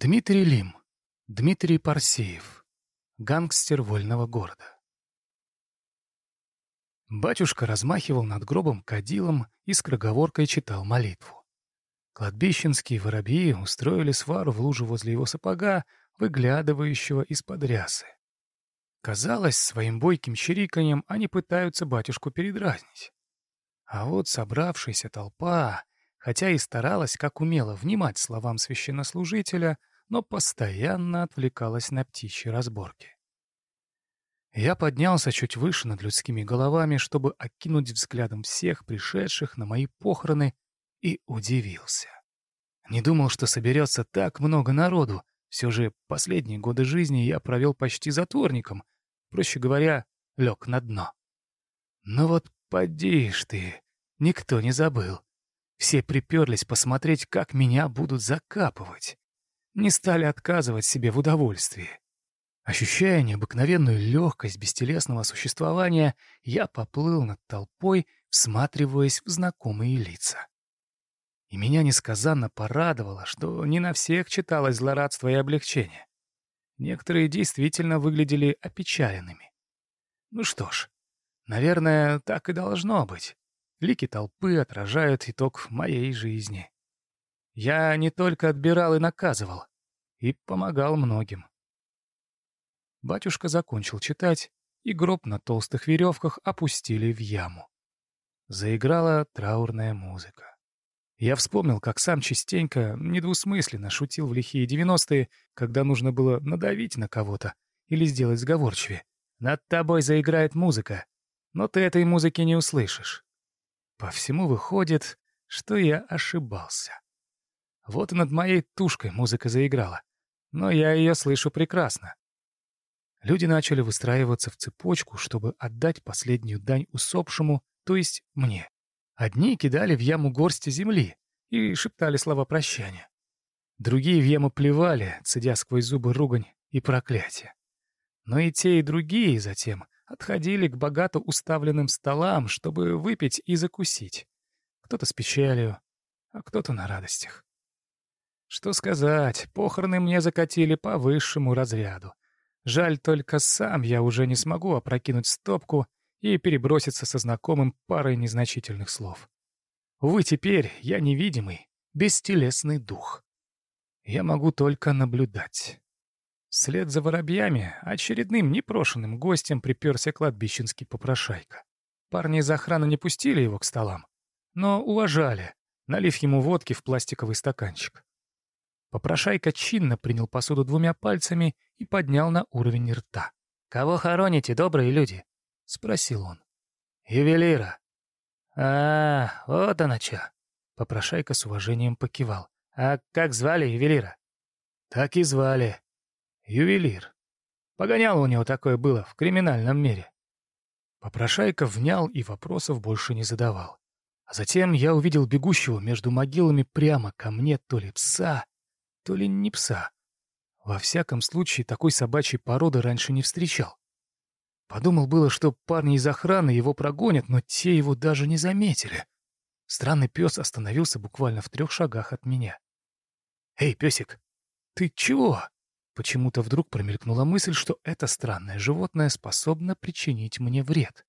Дмитрий Лим. Дмитрий Парсеев. Гангстер вольного города. Батюшка размахивал над гробом кадилом и скороговоркой читал молитву. Кладбищенские воробьи устроили свару в лужу возле его сапога, выглядывающего из-под рясы. Казалось, своим бойким чириканьем они пытаются батюшку передразнить. А вот собравшаяся толпа, хотя и старалась, как умела, внимать словам священнослужителя, но постоянно отвлекалась на птичьи разборки. Я поднялся чуть выше над людскими головами, чтобы окинуть взглядом всех пришедших на мои похороны, и удивился. Не думал, что соберется так много народу. Все же последние годы жизни я провел почти затворником, проще говоря, лег на дно. Но вот поди ж ты, никто не забыл. Все приперлись посмотреть, как меня будут закапывать. Не стали отказывать себе в удовольствии. Ощущая необыкновенную легкость бестелесного существования, я поплыл над толпой, всматриваясь в знакомые лица. И меня несказанно порадовало, что не на всех читалось злорадство и облегчение. Некоторые действительно выглядели опечаленными. Ну что ж, наверное, так и должно быть. Лики толпы отражают итог моей жизни. Я не только отбирал и наказывал, и помогал многим. Батюшка закончил читать, и гроб на толстых веревках опустили в яму. Заиграла траурная музыка. Я вспомнил, как сам частенько, недвусмысленно шутил в лихие девяностые, когда нужно было надавить на кого-то или сделать сговорчивее. «Над тобой заиграет музыка, но ты этой музыки не услышишь». По всему выходит, что я ошибался. Вот над моей тушкой музыка заиграла, но я ее слышу прекрасно. Люди начали выстраиваться в цепочку, чтобы отдать последнюю дань усопшему, то есть мне. Одни кидали в яму горсти земли и шептали слова прощания. Другие в яму плевали, цедя сквозь зубы ругань и проклятие. Но и те, и другие затем отходили к богато уставленным столам, чтобы выпить и закусить. Кто-то с печалью, а кто-то на радостях. Что сказать, похороны мне закатили по высшему разряду. Жаль только сам я уже не смогу опрокинуть стопку и переброситься со знакомым парой незначительных слов. Увы, теперь я невидимый, бестелесный дух. Я могу только наблюдать. Вслед за воробьями очередным непрошенным гостем приперся кладбищенский попрошайка. Парни из охраны не пустили его к столам, но уважали, налив ему водки в пластиковый стаканчик. Попрошайка чинно принял посуду двумя пальцами и поднял на уровень рта. «Кого хороните, добрые люди?» — спросил он. «Ювелира». «А, вот она чё». Попрошайка с уважением покивал. «А как звали ювелира?» «Так и звали. Ювелир. Погоняло у него такое было в криминальном мире. Попрошайка внял и вопросов больше не задавал. А затем я увидел бегущего между могилами прямо ко мне то ли пса, то ли не пса. Во всяком случае, такой собачьей породы раньше не встречал. Подумал было, что парни из охраны его прогонят, но те его даже не заметили. Странный пес остановился буквально в трех шагах от меня. «Эй, песик, ты чего?» Почему-то вдруг промелькнула мысль, что это странное животное способно причинить мне вред.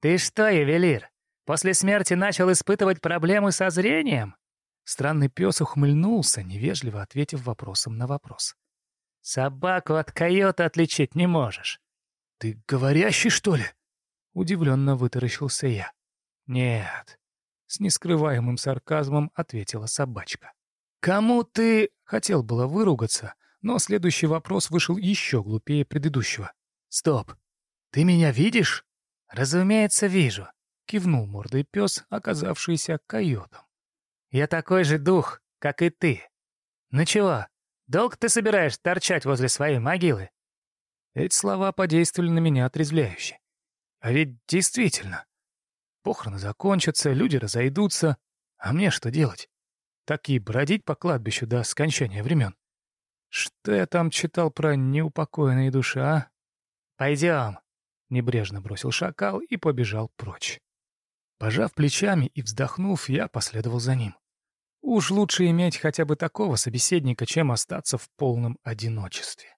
«Ты что, ювелир, после смерти начал испытывать проблемы со зрением?» Странный пес ухмыльнулся, невежливо ответив вопросом на вопрос. «Собаку от койота отличить не можешь». «Ты говорящий, что ли?» Удивленно вытаращился я. «Нет», — с нескрываемым сарказмом ответила собачка. «Кому ты...» — хотел было выругаться, но следующий вопрос вышел еще глупее предыдущего. «Стоп! Ты меня видишь?» «Разумеется, вижу», — кивнул мордой пес, оказавшийся койотом. «Я такой же дух, как и ты. Ну чего, долг ты собираешь торчать возле своей могилы?» Эти слова подействовали на меня отрезвляюще. А ведь действительно, похороны закончатся, люди разойдутся, а мне что делать? Так и бродить по кладбищу до скончания времен. Что я там читал про неупокоенные души, а? Пойдем. Небрежно бросил шакал и побежал прочь. Пожав плечами и вздохнув, я последовал за ним. Уж лучше иметь хотя бы такого собеседника, чем остаться в полном одиночестве.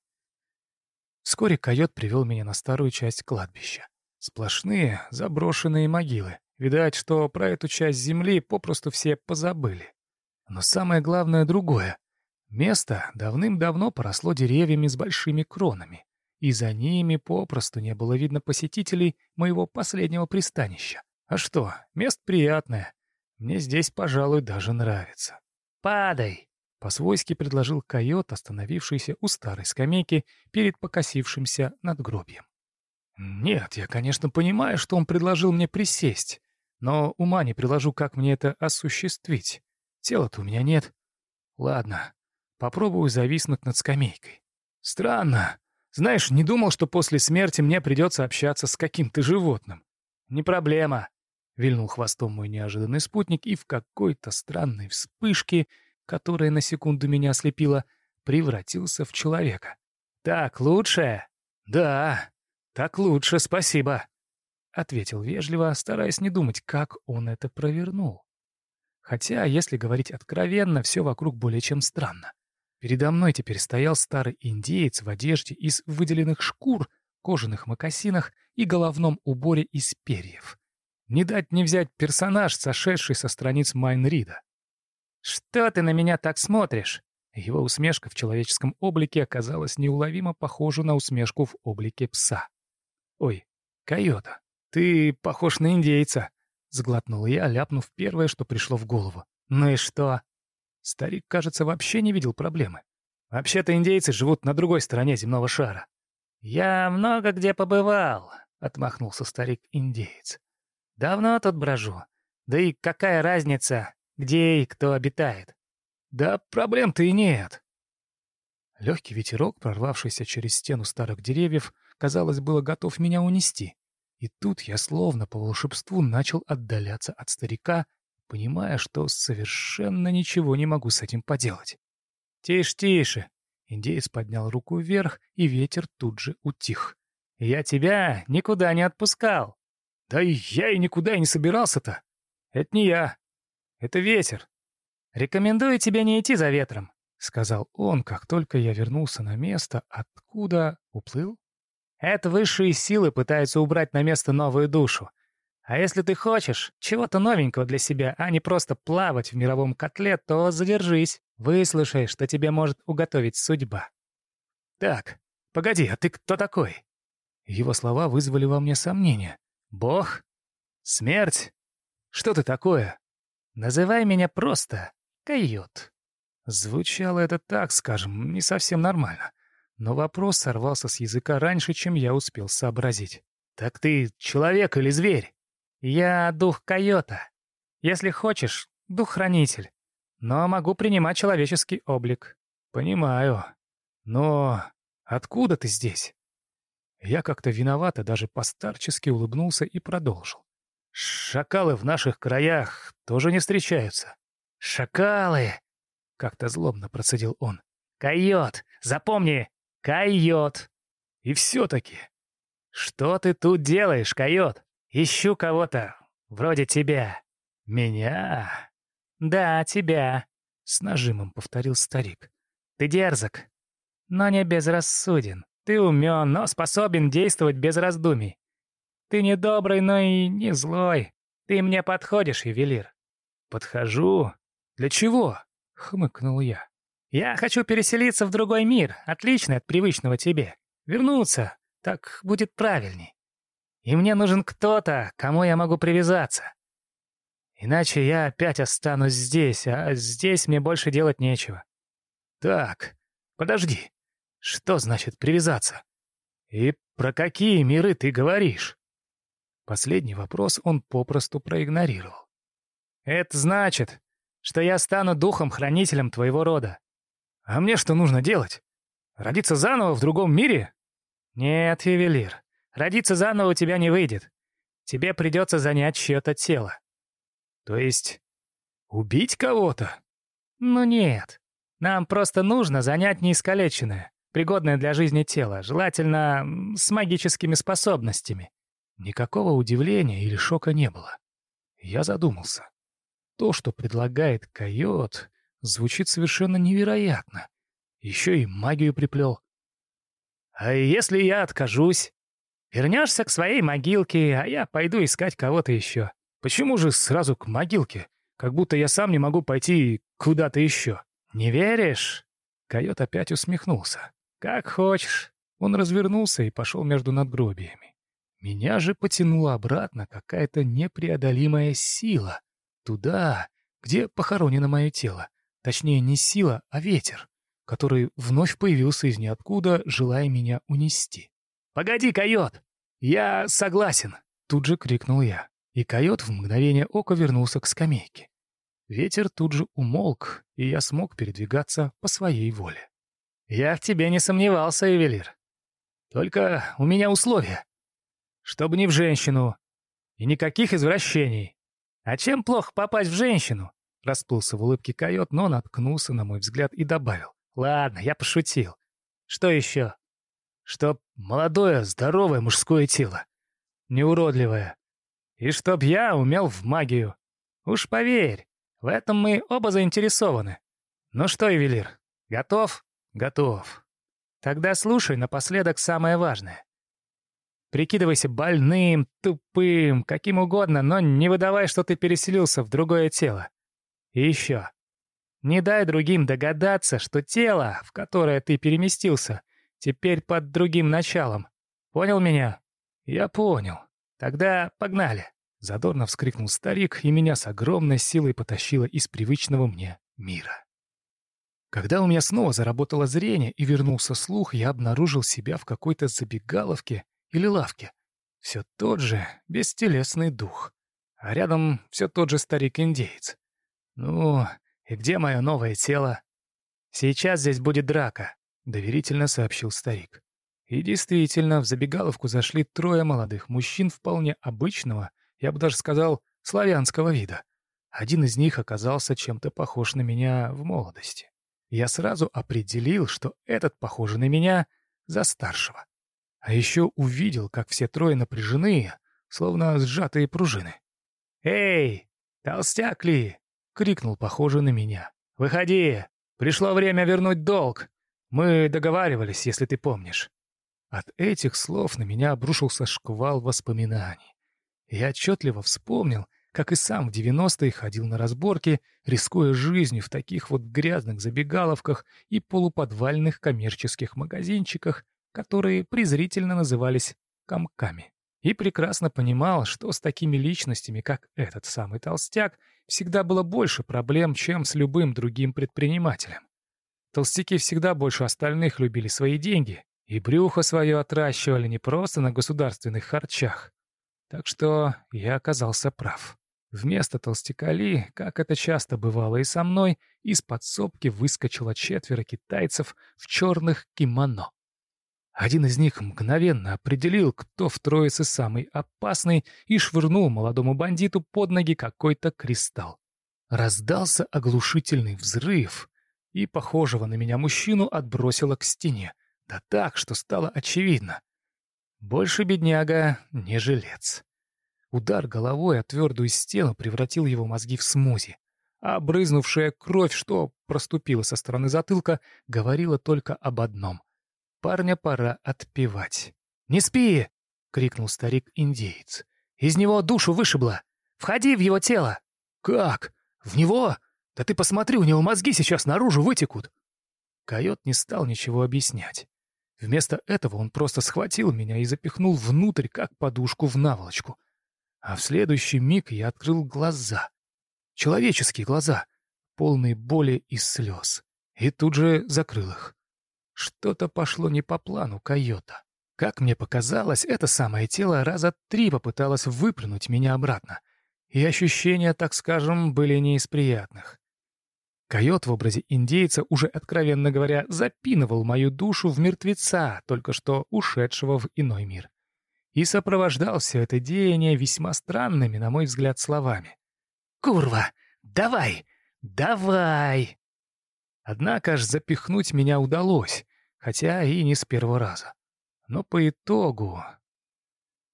Вскоре койот привел меня на старую часть кладбища. Сплошные заброшенные могилы. Видать, что про эту часть земли попросту все позабыли. Но самое главное другое. Место давным-давно поросло деревьями с большими кронами, и за ними попросту не было видно посетителей моего последнего пристанища. А что, место приятное. Мне здесь, пожалуй, даже нравится. «Падай!» — по-свойски предложил койот, остановившийся у старой скамейки перед покосившимся надгробием. Нет, я, конечно, понимаю, что он предложил мне присесть, но ума не приложу, как мне это осуществить. Тела-то у меня нет. Ладно, попробую зависнуть над скамейкой. Странно. Знаешь, не думал, что после смерти мне придется общаться с каким-то животным. Не проблема. Вильнул хвостом мой неожиданный спутник и в какой-то странной вспышке, которая на секунду меня ослепила, превратился в человека. «Так лучше?» «Да», «Так лучше, спасибо», — ответил вежливо, стараясь не думать, как он это провернул. Хотя, если говорить откровенно, все вокруг более чем странно. Передо мной теперь стоял старый индеец в одежде из выделенных шкур, кожаных мокасинах и головном уборе из перьев. Не дать не взять персонаж, сошедший со страниц Майнрида. «Что ты на меня так смотришь?» Его усмешка в человеческом облике оказалась неуловимо похожа на усмешку в облике пса. «Ой, койота, ты похож на индейца», — сглотнул я, ляпнув первое, что пришло в голову. «Ну и что?» Старик, кажется, вообще не видел проблемы. Вообще-то индейцы живут на другой стороне земного шара. «Я много где побывал», — отмахнулся старик-индеец. «Давно тут брожу. Да и какая разница, где и кто обитает?» «Да проблем-то и нет». Легкий ветерок, прорвавшийся через стену старых деревьев, казалось, было готов меня унести. И тут я словно по волшебству начал отдаляться от старика, понимая, что совершенно ничего не могу с этим поделать. «Тише, тише!» Индеец поднял руку вверх, и ветер тут же утих. «Я тебя никуда не отпускал!» «Да я и никуда и не собирался-то! Это не я, это ветер!» «Рекомендую тебе не идти за ветром», — сказал он, как только я вернулся на место, откуда уплыл. Это высшие силы пытаются убрать на место новую душу. А если ты хочешь чего-то новенького для себя, а не просто плавать в мировом котле, то задержись, выслушай, что тебе может уготовить судьба. Так, погоди, а ты кто такой? Его слова вызвали во мне сомнения. Бог? Смерть? Что ты такое? Называй меня просто койот. Звучало это так, скажем, не совсем нормально но вопрос сорвался с языка раньше, чем я успел сообразить. «Так ты человек или зверь?» «Я дух койота. Если хочешь, дух-хранитель. Но могу принимать человеческий облик». «Понимаю. Но откуда ты здесь?» Я как-то виновато, даже постарчески улыбнулся и продолжил. «Шакалы в наших краях тоже не встречаются». «Шакалы!» — как-то злобно процедил он. «Койот! Запомни, койот. И все-таки. Что ты тут делаешь, койот? Ищу кого-то. Вроде тебя. Меня? Да, тебя. С нажимом повторил старик. Ты дерзок, но не безрассуден. Ты умен, но способен действовать без раздумий. Ты не добрый, но и не злой. Ты мне подходишь, ювелир. Подхожу? Для чего? Хмыкнул я. Я хочу переселиться в другой мир, отличный от привычного тебе. Вернуться, так будет правильней. И мне нужен кто-то, кому я могу привязаться. Иначе я опять останусь здесь, а здесь мне больше делать нечего. Так, подожди. Что значит привязаться? И про какие миры ты говоришь? Последний вопрос он попросту проигнорировал. Это значит, что я стану духом-хранителем твоего рода. А мне что нужно делать? Родиться заново в другом мире? Нет, ювелир, родиться заново у тебя не выйдет. Тебе придется занять чье-то тело. То есть убить кого-то? Ну нет. Нам просто нужно занять неискалеченное, пригодное для жизни тело, желательно с магическими способностями. Никакого удивления или шока не было. Я задумался. то, что предлагает койот, звучит совершенно невероятно. Еще и магию приплел. «А если я откажусь? Вернешься к своей могилке, а я пойду искать кого-то еще». «Почему же сразу к могилке? Как будто я сам не могу пойти куда-то еще». «Не веришь?» Койот опять усмехнулся. «Как хочешь». Он развернулся и пошел между надгробиями. Меня же потянула обратно какая-то непреодолимая сила. Туда, где похоронено мое тело. Точнее, не сила, а ветер который вновь появился из ниоткуда, желая меня унести. «Погоди, койот! Я согласен!» Тут же крикнул я, и койот в мгновение ока вернулся к скамейке. Ветер тут же умолк, и я смог передвигаться по своей воле. «Я в тебе не сомневался, Эвелир. Только у меня условия. Чтобы не в женщину. И никаких извращений. А чем плохо попасть в женщину?» Расплылся в улыбке койот, но наткнулся на мой взгляд и добавил. Ладно, я пошутил. Что еще? Чтоб молодое, здоровое мужское тело. Неуродливое. И чтоб я умел в магию. Уж поверь, в этом мы оба заинтересованы. Ну что, ювелир, готов? Готов. Тогда слушай напоследок самое важное. Прикидывайся больным, тупым, каким угодно, но не выдавай, что ты переселился в другое тело. И еще. Не дай другим догадаться, что тело, в которое ты переместился, теперь под другим началом. Понял меня? Я понял. Тогда погнали. Задорно вскрикнул старик, и меня с огромной силой потащило из привычного мне мира. Когда у меня снова заработало зрение и вернулся слух, я обнаружил себя в какой-то забегаловке или лавке. Все тот же бестелесный дух. А рядом все тот же старик-индеец. Ну, «И где мое новое тело?» «Сейчас здесь будет драка», — доверительно сообщил старик. И действительно, в забегаловку зашли трое молодых мужчин вполне обычного, я бы даже сказал, славянского вида. Один из них оказался чем-то похож на меня в молодости. Я сразу определил, что этот похож на меня за старшего. А еще увидел, как все трое напряжены, словно сжатые пружины. «Эй, толстяк ли?» — крикнул, похоже на меня. «Выходи! Пришло время вернуть долг! Мы договаривались, если ты помнишь». От этих слов на меня обрушился шквал воспоминаний. Я отчетливо вспомнил, как и сам в 90-е ходил на разборки, рискуя жизнью в таких вот грязных забегаловках и полуподвальных коммерческих магазинчиках, которые презрительно назывались «комками». И прекрасно понимал, что с такими личностями, как этот самый толстяк, всегда было больше проблем, чем с любым другим предпринимателем. Толстяки всегда больше остальных любили свои деньги, и брюхо свое отращивали не просто на государственных харчах. Так что я оказался прав. Вместо толстяка Ли, как это часто бывало и со мной, из подсобки выскочило четверо китайцев в черных кимоно. Один из них мгновенно определил, кто в троице самый опасный, и швырнул молодому бандиту под ноги какой-то кристалл. Раздался оглушительный взрыв, и похожего на меня мужчину отбросило к стене. Да так, что стало очевидно. Больше бедняга не жилец. Удар головой о твердую стену превратил его мозги в смузи, а брызнувшая кровь, что проступила со стороны затылка, говорила только об одном — Парня пора отпевать. «Не спи!» — крикнул старик-индеец. «Из него душу вышибло! Входи в его тело!» «Как? В него? Да ты посмотри, у него мозги сейчас наружу вытекут!» Койот не стал ничего объяснять. Вместо этого он просто схватил меня и запихнул внутрь, как подушку в наволочку. А в следующий миг я открыл глаза. Человеческие глаза, полные боли и слез. И тут же закрыл их. Что-то пошло не по плану койота. Как мне показалось, это самое тело раза три попыталось выплюнуть меня обратно. И ощущения, так скажем, были не из приятных. Койот в образе индейца уже, откровенно говоря, запинывал мою душу в мертвеца, только что ушедшего в иной мир. И сопровождал все это деяние весьма странными, на мой взгляд, словами. «Курва! Давай! Давай!» Однако ж запихнуть меня удалось, хотя и не с первого раза. Но по итогу...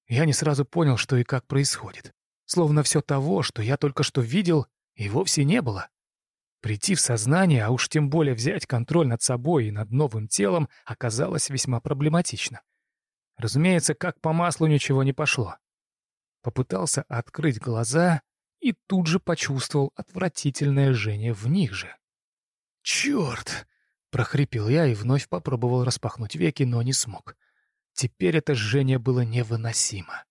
Я не сразу понял, что и как происходит. Словно все того, что я только что видел, и вовсе не было. Прийти в сознание, а уж тем более взять контроль над собой и над новым телом, оказалось весьма проблематично. Разумеется, как по маслу ничего не пошло. Попытался открыть глаза и тут же почувствовал отвратительное жжение в них же. «Черт!» — прохрипел я и вновь попробовал распахнуть веки, но не смог. Теперь это жжение было невыносимо.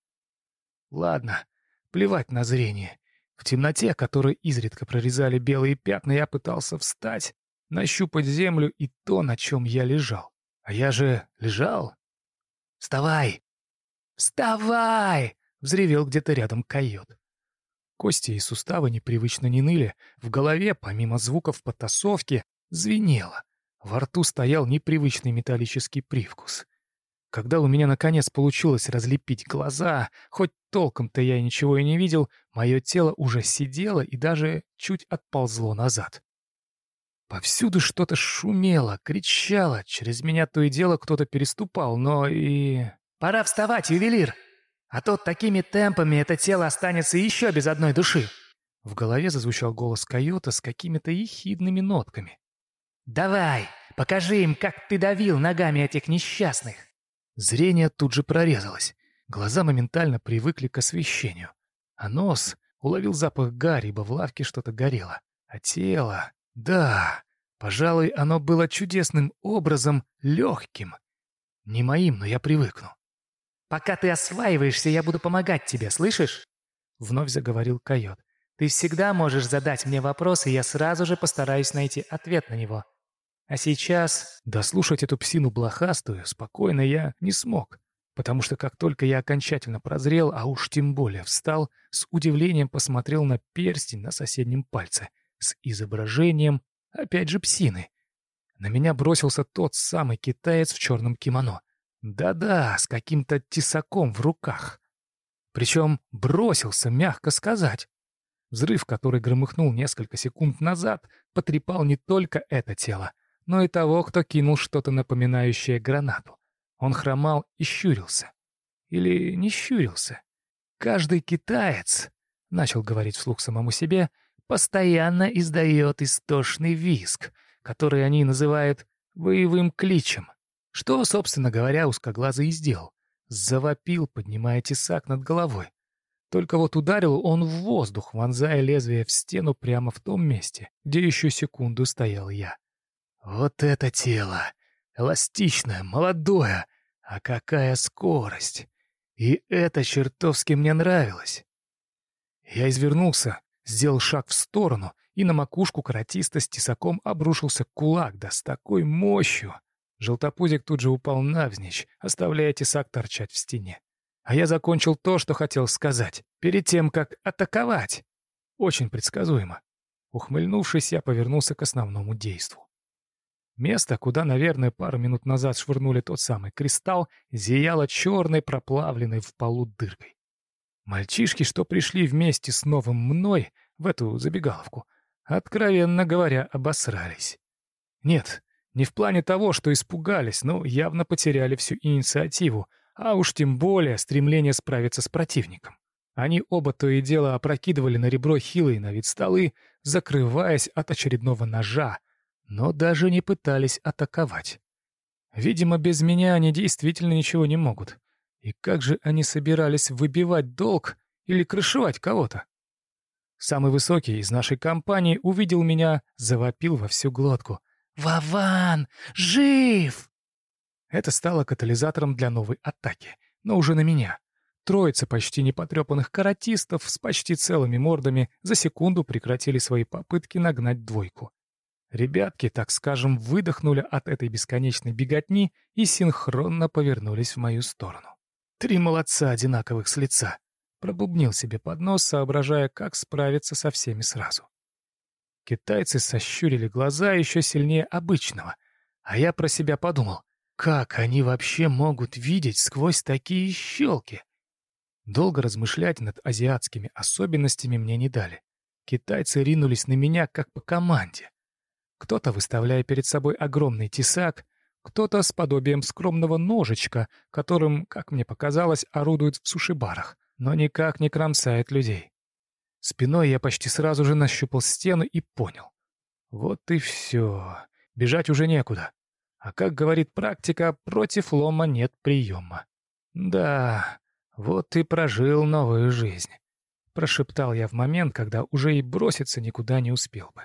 Ладно, плевать на зрение. В темноте, которой изредка прорезали белые пятна, я пытался встать, нащупать землю и то, на чем я лежал. А я же лежал. «Вставай! Вставай!» — взревел где-то рядом койот. Кости и суставы непривычно не ныли, в голове, помимо звуков потасовки, звенело. Во рту стоял непривычный металлический привкус. Когда у меня наконец получилось разлепить глаза, хоть толком-то я ничего и не видел, мое тело уже сидело и даже чуть отползло назад. Повсюду что-то шумело, кричало, через меня то и дело кто-то переступал, но и... «Пора вставать, ювелир! А то такими темпами это тело останется еще без одной души!» В голове зазвучал голос койота с какими-то ехидными нотками. «Давай, покажи им, как ты давил ногами этих несчастных!» Зрение тут же прорезалось. Глаза моментально привыкли к освещению. А нос уловил запах гари, ибо в лавке что-то горело. А тело... Да, пожалуй, оно было чудесным образом легким. Не моим, но я привыкну. «Пока ты осваиваешься, я буду помогать тебе, слышишь?» Вновь заговорил койот. «Ты всегда можешь задать мне вопрос, и я сразу же постараюсь найти ответ на него. А сейчас дослушать эту псину блохастую спокойно я не смог, потому что как только я окончательно прозрел, а уж тем более встал, с удивлением посмотрел на перстень на соседнем пальце с изображением, опять же, псины. На меня бросился тот самый китаец в черном кимоно. Да-да, с каким-то тесаком в руках. Причем бросился, мягко сказать. Взрыв, который громыхнул несколько секунд назад, потрепал не только это тело, но и того, кто кинул что-то напоминающее гранату. Он хромал и щурился. Или не щурился. Каждый китаец, — начал говорить вслух самому себе, — постоянно издает истошный визг, который они называют боевым кличем. Что, собственно говоря, узкоглазый и сделал. Завопил, поднимая тесак над головой. Только вот ударил он в воздух, вонзая лезвие в стену прямо в том месте, где еще секунду стоял я. Вот это тело! Эластичное, молодое! А какая скорость! И это чертовски мне нравилось. Я извернулся, сделал шаг в сторону, и на макушку каратиста с тесаком обрушился кулак, да с такой мощью. Желтопузик тут же упал навзничь, оставляя тесак торчать в стене. А я закончил то, что хотел сказать, перед тем, как атаковать. Очень предсказуемо. Ухмыльнувшись, я повернулся к основному действу. Место, куда, наверное, пару минут назад швырнули тот самый кристалл, зияло черной, проплавленной в полу дыркой. Мальчишки, что пришли вместе с новым мной в эту забегаловку, откровенно говоря, обосрались. Нет, не в плане того, что испугались, но явно потеряли всю инициативу, а уж тем более стремление справиться с противником. Они оба то и дело опрокидывали на ребро хилые на вид столы, закрываясь от очередного ножа, но даже не пытались атаковать. Видимо, без меня они действительно ничего не могут. И как же они собирались выбивать долг или крышевать кого-то? Самый высокий из нашей компании увидел меня, завопил во всю глотку. «Вован! Жив!» Это стало катализатором для новой атаки, но уже на меня. Троица почти непотрепанных каратистов с почти целыми мордами за секунду прекратили свои попытки нагнать двойку. Ребятки, так скажем, выдохнули от этой бесконечной беготни и синхронно повернулись в мою сторону. Три молодца одинаковых с лица. Пробубнил себе под нос, соображая, как справиться со всеми сразу. Китайцы сощурили глаза еще сильнее обычного, а я про себя подумал, как они вообще могут видеть сквозь такие щелки? Долго размышлять над азиатскими особенностями мне не дали. Китайцы ринулись на меня, как по команде. Кто-то выставляя перед собой огромный тесак, кто-то с подобием скромного ножичка, которым, как мне показалось, орудует в сушибарах, но никак не кромсает людей. Спиной я почти сразу же нащупал стену и понял. Вот и все. Бежать уже некуда. А как говорит практика, против лома нет приема. Да, вот и прожил новую жизнь. Прошептал я в момент, когда уже и броситься никуда не успел бы.